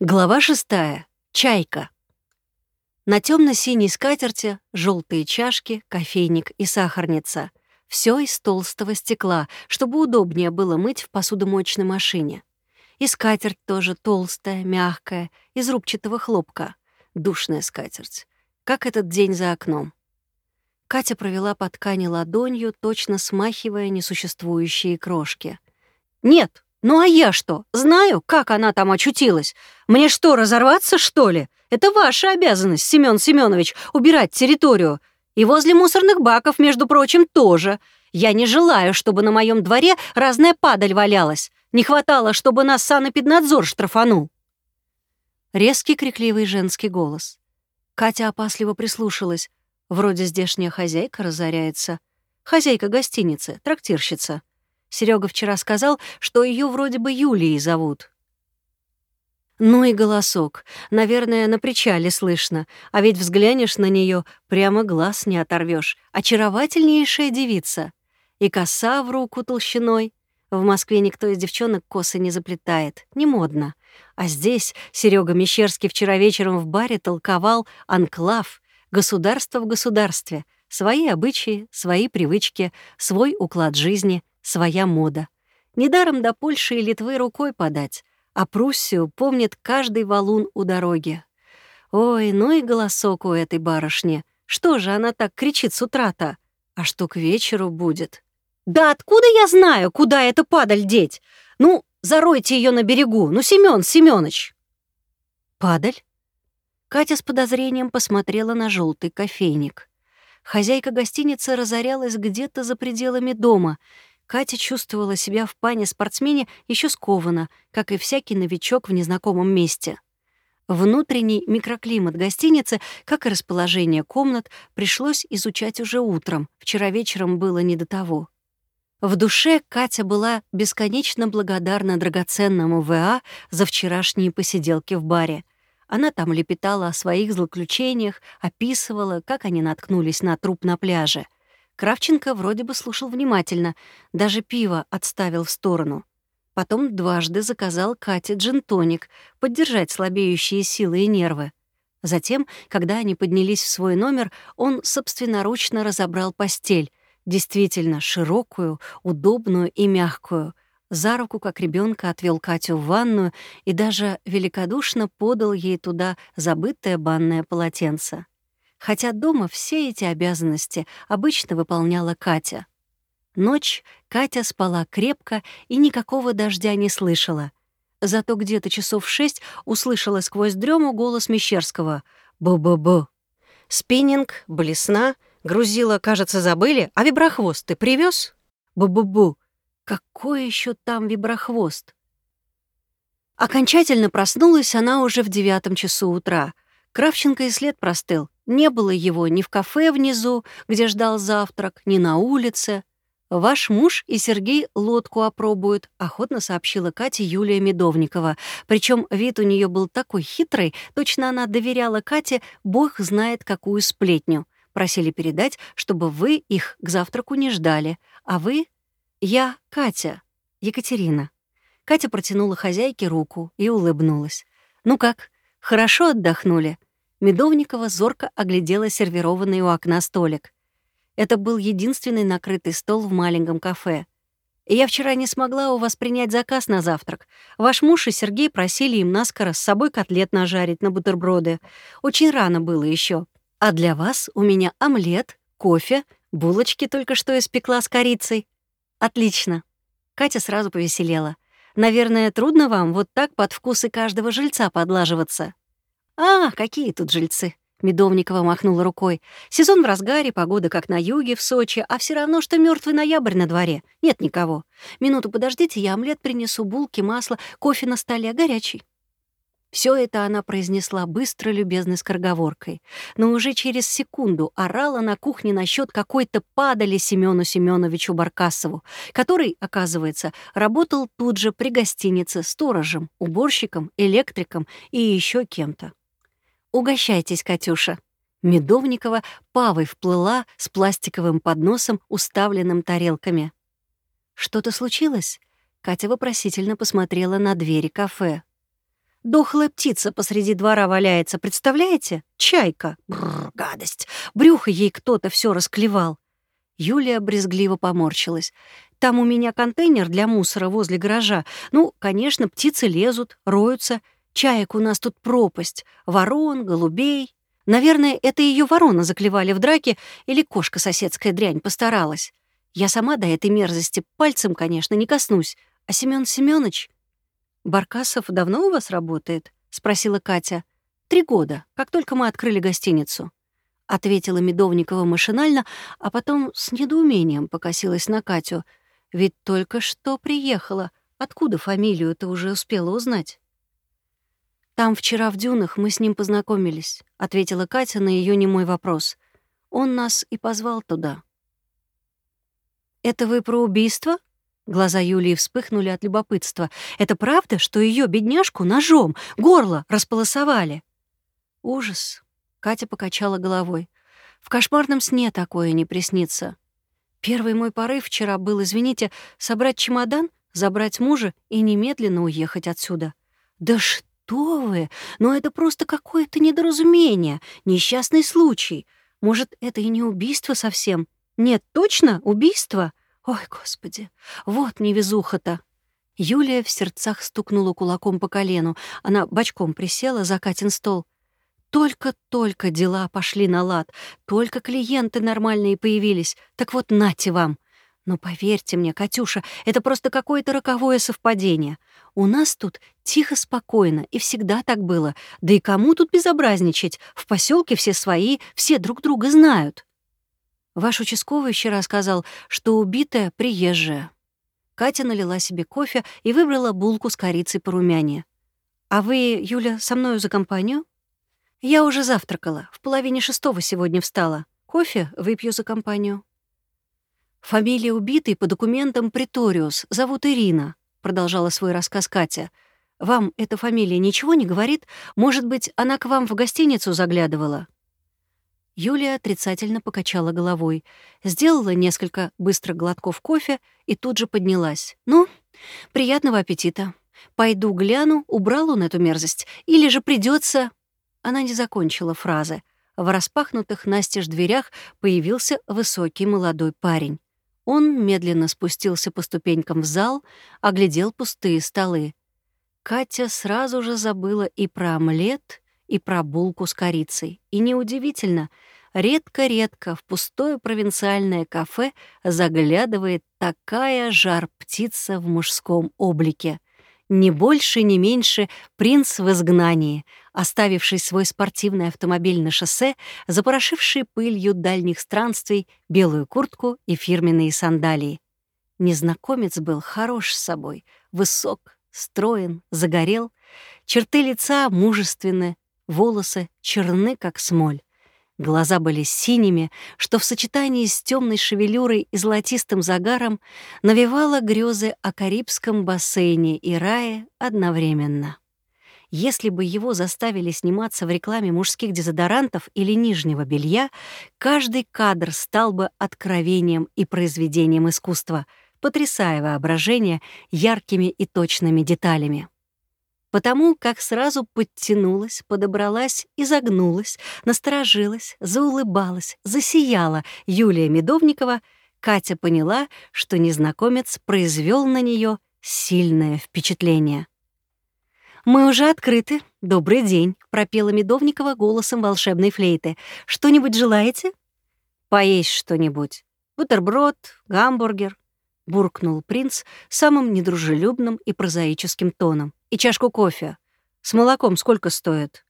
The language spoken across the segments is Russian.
Глава шестая. Чайка. На темно-синей скатерти желтые чашки, кофейник и сахарница. Все из толстого стекла, чтобы удобнее было мыть в посудомоечной машине. И скатерть тоже толстая, мягкая, из рубчатого хлопка. Душная скатерть. Как этот день за окном. Катя провела по ткани ладонью, точно смахивая несуществующие крошки. «Нет, ну а я что? Знаю, как она там очутилась. Мне что, разорваться, что ли? Это ваша обязанность, Семён Семёнович, убирать территорию. И возле мусорных баков, между прочим, тоже. Я не желаю, чтобы на моем дворе разная падаль валялась. Не хватало, чтобы нас санэпиднадзор штрафанул. Резкий крикливый женский голос. Катя опасливо прислушалась. Вроде здешняя хозяйка разоряется. Хозяйка гостиницы, трактирщица. Серега вчера сказал, что ее вроде бы Юлией зовут. Ну и голосок. Наверное, на причале слышно. А ведь взглянешь на нее, прямо глаз не оторвешь. Очаровательнейшая девица. И коса в руку толщиной. В Москве никто из девчонок косы не заплетает. Не модно. А здесь Серега Мещерский вчера вечером в баре толковал «Анклав», «Государство в государстве», свои обычаи, свои привычки, свой уклад жизни — своя мода. Недаром до Польши и Литвы рукой подать, а Пруссию помнит каждый валун у дороги. Ой, ну и голосок у этой барышни. Что же она так кричит с утра-то? А что к вечеру будет? Да откуда я знаю, куда это падаль деть? Ну, заройте ее на берегу, ну, Семён Семёныч. Падаль? Катя с подозрением посмотрела на желтый кофейник. Хозяйка гостиницы разорялась где-то за пределами дома, Катя чувствовала себя в пане-спортсмене еще скованно, как и всякий новичок в незнакомом месте. Внутренний микроклимат гостиницы, как и расположение комнат, пришлось изучать уже утром, вчера вечером было не до того. В душе Катя была бесконечно благодарна драгоценному ВА за вчерашние посиделки в баре. Она там лепетала о своих злоключениях, описывала, как они наткнулись на труп на пляже — Кравченко вроде бы слушал внимательно, даже пиво отставил в сторону. Потом дважды заказал Кате джин-тоник, поддержать слабеющие силы и нервы. Затем, когда они поднялись в свой номер, он собственноручно разобрал постель, действительно широкую, удобную и мягкую. За руку, как ребенка, отвел Катю в ванную и даже великодушно подал ей туда забытое банное полотенце хотя дома все эти обязанности обычно выполняла Катя. Ночь Катя спала крепко и никакого дождя не слышала. Зато где-то часов шесть услышала сквозь дрему голос Мещерского «Бу-бу-бу». Спиннинг, блесна, грузила, кажется, забыли, а виброхвост ты привез? Бу-бу-бу. Какой еще там виброхвост? Окончательно проснулась она уже в девятом часу утра. Кравченко и след простыл. Не было его ни в кафе внизу, где ждал завтрак, ни на улице. «Ваш муж и Сергей лодку опробуют», — охотно сообщила Кате Юлия Медовникова. Причем вид у нее был такой хитрый, точно она доверяла Кате, бог знает какую сплетню. Просили передать, чтобы вы их к завтраку не ждали. А вы — я Катя, Екатерина. Катя протянула хозяйке руку и улыбнулась. «Ну как, хорошо отдохнули?» Медовникова зорко оглядела сервированный у окна столик. Это был единственный накрытый стол в маленьком кафе. «Я вчера не смогла у вас принять заказ на завтрак. Ваш муж и Сергей просили им наскоро с собой котлет нажарить на бутерброды. Очень рано было еще. А для вас у меня омлет, кофе, булочки только что испекла с корицей. Отлично». Катя сразу повеселела. «Наверное, трудно вам вот так под вкусы каждого жильца подлаживаться». «А, какие тут жильцы!» Медовникова махнула рукой. «Сезон в разгаре, погода как на юге, в Сочи, а все равно, что мертвый ноябрь на дворе. Нет никого. Минуту подождите, я омлет принесу, булки, масло, кофе на столе, горячий». Все это она произнесла быстро, любезной скороговоркой, но уже через секунду орала на кухне насчет какой-то падали Семену Семеновичу Баркасову, который, оказывается, работал тут же при гостинице сторожем, уборщиком, электриком и еще кем-то. «Угощайтесь, Катюша». Медовникова павой вплыла с пластиковым подносом, уставленным тарелками. «Что-то случилось?» Катя вопросительно посмотрела на двери кафе. Дохлая птица посреди двора валяется, представляете? Чайка. Бррр, гадость. Брюхо ей кто-то все расклевал. Юлия брезгливо поморщилась. Там у меня контейнер для мусора возле гаража. Ну, конечно, птицы лезут, роются. Чаек у нас тут пропасть. Ворон, голубей. Наверное, это ее ворона заклевали в драке или кошка соседская дрянь постаралась. Я сама до этой мерзости пальцем, конечно, не коснусь. А Семён Семёныч... «Баркасов давно у вас работает?» — спросила Катя. «Три года, как только мы открыли гостиницу». — ответила Медовникова машинально, а потом с недоумением покосилась на Катю. «Ведь только что приехала. Откуда фамилию ты уже успела узнать?» «Там вчера в дюнах мы с ним познакомились», — ответила Катя на ее немой вопрос. «Он нас и позвал туда». «Это вы про убийство?» Глаза Юлии вспыхнули от любопытства. «Это правда, что ее бедняжку ножом, горло располосовали?» «Ужас», Катя покачала головой. В кошмарном сне такое не приснится. Первый мой порыв вчера был, извините, собрать чемодан, забрать мужа и немедленно уехать отсюда. Да что вы! Но это просто какое-то недоразумение, несчастный случай. Может, это и не убийство совсем? Нет, точно, убийство? Ой, господи, вот невезуха-то. Юлия в сердцах стукнула кулаком по колену. Она бочком присела за Катин стол. Только-только дела пошли на лад, только клиенты нормальные появились. Так вот, нате вам. Но поверьте мне, Катюша, это просто какое-то роковое совпадение. У нас тут тихо-спокойно, и всегда так было. Да и кому тут безобразничать? В поселке все свои, все друг друга знают. Ваш участковый вчера сказал, что убитая приезжая. Катя налила себе кофе и выбрала булку с корицей по румяне. «А вы, Юля, со мною за компанию?» Я уже завтракала. В половине шестого сегодня встала. Кофе выпью за компанию. Фамилия убитой по документам Приториус. Зовут Ирина, продолжала свой рассказ Катя. Вам эта фамилия ничего не говорит? Может быть, она к вам в гостиницу заглядывала? Юлия отрицательно покачала головой, сделала несколько быстрых глотков кофе и тут же поднялась. «Ну, приятного аппетита. Пойду гляну, убрал он эту мерзость, или же придется она не закончила фразы. В распахнутых настежь дверях появился высокий молодой парень. Он медленно спустился по ступенькам в зал, оглядел пустые столы. Катя сразу же забыла и про омлет, и про булку с корицей. И неудивительно, редко-редко в пустое провинциальное кафе заглядывает такая жар-птица в мужском облике. Не больше, не меньше принц в изгнании, оставивший свой спортивный автомобиль на шоссе, запорошивший пылью дальних странствий белую куртку и фирменные сандалии. Незнакомец был хорош с собой, высок, строен, загорел, черты лица мужественны, волосы черны, как смоль. Глаза были синими, что в сочетании с темной шевелюрой и золотистым загаром навевало грезы о Карибском бассейне и рае одновременно. Если бы его заставили сниматься в рекламе мужских дезодорантов или нижнего белья, каждый кадр стал бы откровением и произведением искусства, потрясая воображение яркими и точными деталями. Потому как сразу подтянулась, подобралась, изогнулась, насторожилась, заулыбалась, засияла Юлия Медовникова, Катя поняла, что незнакомец произвел на нее сильное впечатление. «Мы уже открыты. Добрый день», — пропела Медовникова голосом волшебной флейты. «Что-нибудь желаете?» «Поесть что-нибудь. Бутерброд, гамбургер», — буркнул принц самым недружелюбным и прозаическим тоном. «И чашку кофе. С молоком сколько стоит?»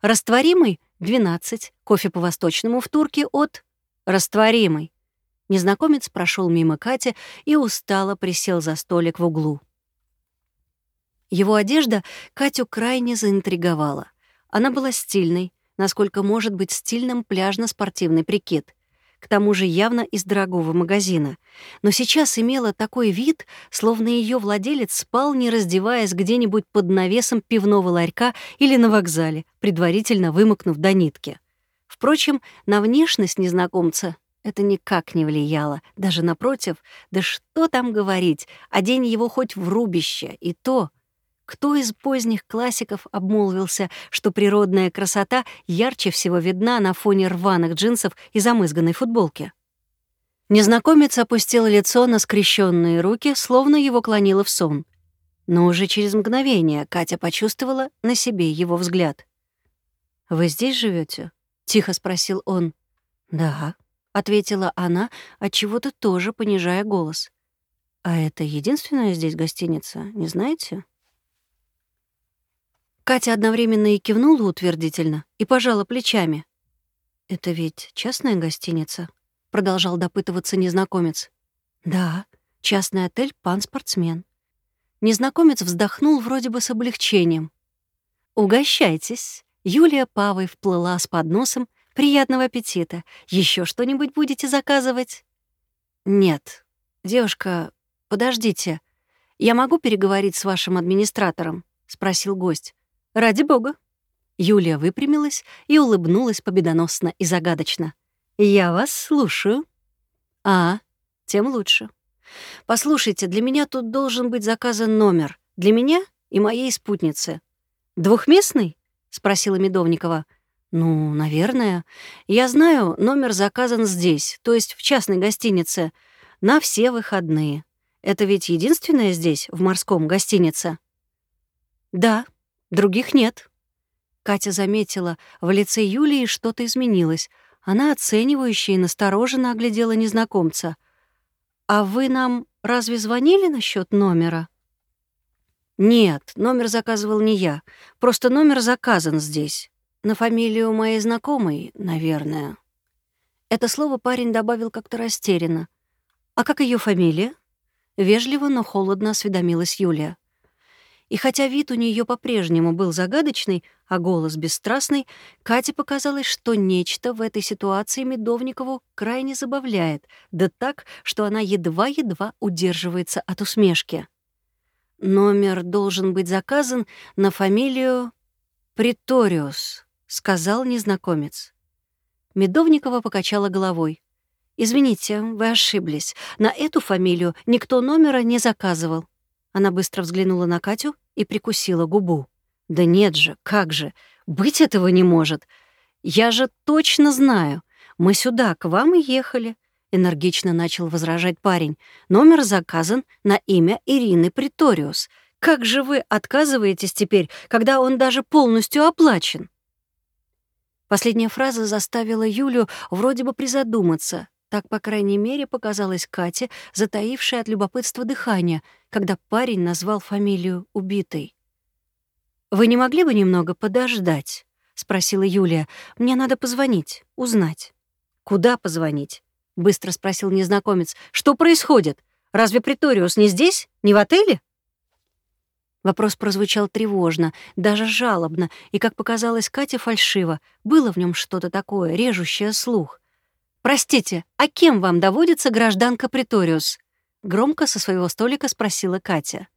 «Растворимый — 12. Кофе по-восточному в турке от...» «Растворимый». Незнакомец прошел мимо Кати и устало присел за столик в углу. Его одежда Катю крайне заинтриговала. Она была стильной, насколько может быть стильным пляжно-спортивный прикид. К тому же явно из дорогого магазина. Но сейчас имела такой вид, словно ее владелец спал, не раздеваясь где-нибудь под навесом пивного ларька или на вокзале, предварительно вымокнув до нитки. Впрочем, на внешность незнакомца это никак не влияло. Даже напротив, да что там говорить, одень его хоть в рубище, и то Кто из поздних классиков обмолвился, что природная красота ярче всего видна на фоне рваных джинсов и замызганной футболки? Незнакомец опустил лицо на скрещенные руки, словно его клонило в сон. Но уже через мгновение Катя почувствовала на себе его взгляд. «Вы здесь живете? тихо спросил он. «Да», — ответила она, от чего то тоже понижая голос. «А это единственная здесь гостиница, не знаете?» Катя одновременно и кивнула утвердительно, и пожала плечами. «Это ведь частная гостиница?» — продолжал допытываться незнакомец. «Да, частный отель «Пан-спортсмен». Незнакомец вздохнул вроде бы с облегчением. «Угощайтесь!» Юлия Павой вплыла с подносом. «Приятного аппетита! Еще что-нибудь будете заказывать?» «Нет. Девушка, подождите. Я могу переговорить с вашим администратором?» — спросил гость. «Ради бога». Юлия выпрямилась и улыбнулась победоносно и загадочно. «Я вас слушаю». «А, тем лучше. Послушайте, для меня тут должен быть заказан номер. Для меня и моей спутницы. Двухместный?» — спросила Медовникова. «Ну, наверное. Я знаю, номер заказан здесь, то есть в частной гостинице, на все выходные. Это ведь единственная здесь, в морском, гостиница?» «Да», Других нет. Катя заметила, в лице Юлии что-то изменилось. Она оценивающе и настороженно оглядела незнакомца. «А вы нам разве звонили насчет номера?» «Нет, номер заказывал не я. Просто номер заказан здесь. На фамилию моей знакомой, наверное». Это слово парень добавил как-то растерянно. «А как ее фамилия?» Вежливо, но холодно осведомилась Юлия. И хотя вид у нее по-прежнему был загадочный, а голос бесстрастный, Кате показалось, что нечто в этой ситуации Медовникову крайне забавляет, да так, что она едва-едва удерживается от усмешки. «Номер должен быть заказан на фамилию Приториус», — сказал незнакомец. Медовникова покачала головой. «Извините, вы ошиблись. На эту фамилию никто номера не заказывал. Она быстро взглянула на Катю и прикусила губу. «Да нет же, как же! Быть этого не может! Я же точно знаю! Мы сюда, к вам и ехали!» Энергично начал возражать парень. «Номер заказан на имя Ирины Приториус. Как же вы отказываетесь теперь, когда он даже полностью оплачен?» Последняя фраза заставила Юлю вроде бы призадуматься, так, по крайней мере, показалось Кате, затаившей от любопытства дыхание, когда парень назвал фамилию убитой. «Вы не могли бы немного подождать?» — спросила Юлия. «Мне надо позвонить, узнать». «Куда позвонить?» — быстро спросил незнакомец. «Что происходит? Разве Приториус не здесь? Не в отеле?» Вопрос прозвучал тревожно, даже жалобно, и, как показалось Кате, фальшиво. Было в нем что-то такое, режущее слух — «Простите, а кем вам доводится гражданка Приториус?» Громко со своего столика спросила Катя.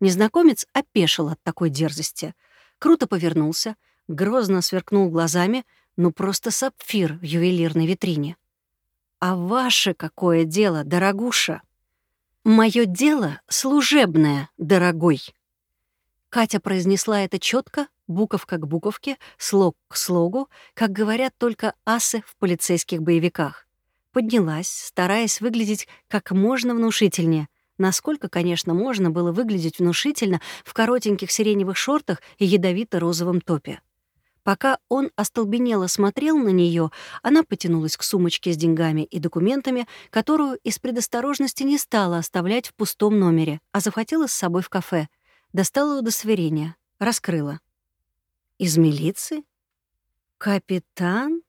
Незнакомец опешил от такой дерзости. Круто повернулся, грозно сверкнул глазами, ну просто сапфир в ювелирной витрине. «А ваше какое дело, дорогуша?» «Мое дело служебное, дорогой». Катя произнесла это четко, буковка к буковке, слог к слогу, как говорят только асы в полицейских боевиках. Поднялась, стараясь выглядеть как можно внушительнее, насколько, конечно, можно было выглядеть внушительно в коротеньких сиреневых шортах и ядовито-розовом топе. Пока он остолбенело смотрел на нее, она потянулась к сумочке с деньгами и документами, которую из предосторожности не стала оставлять в пустом номере, а захватила с собой в кафе. Достала удостоверение, раскрыла. Из милиции? Капитан?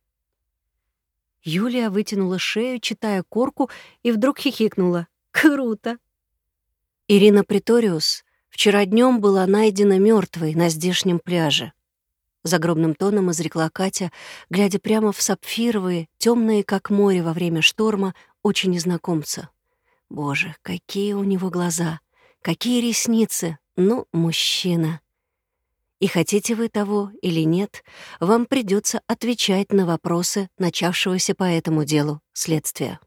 Юлия вытянула шею, читая корку, и вдруг хихикнула. Круто! Ирина Приториус вчера днем была найдена мертвой на здешнем пляже. Загробным тоном изрекла Катя, глядя прямо в сапфировые, темные, как море во время шторма, очи незнакомца. Боже, какие у него глаза! Какие ресницы! Ну, мужчина! И хотите вы того или нет, вам придется отвечать на вопросы начавшегося по этому делу следствия.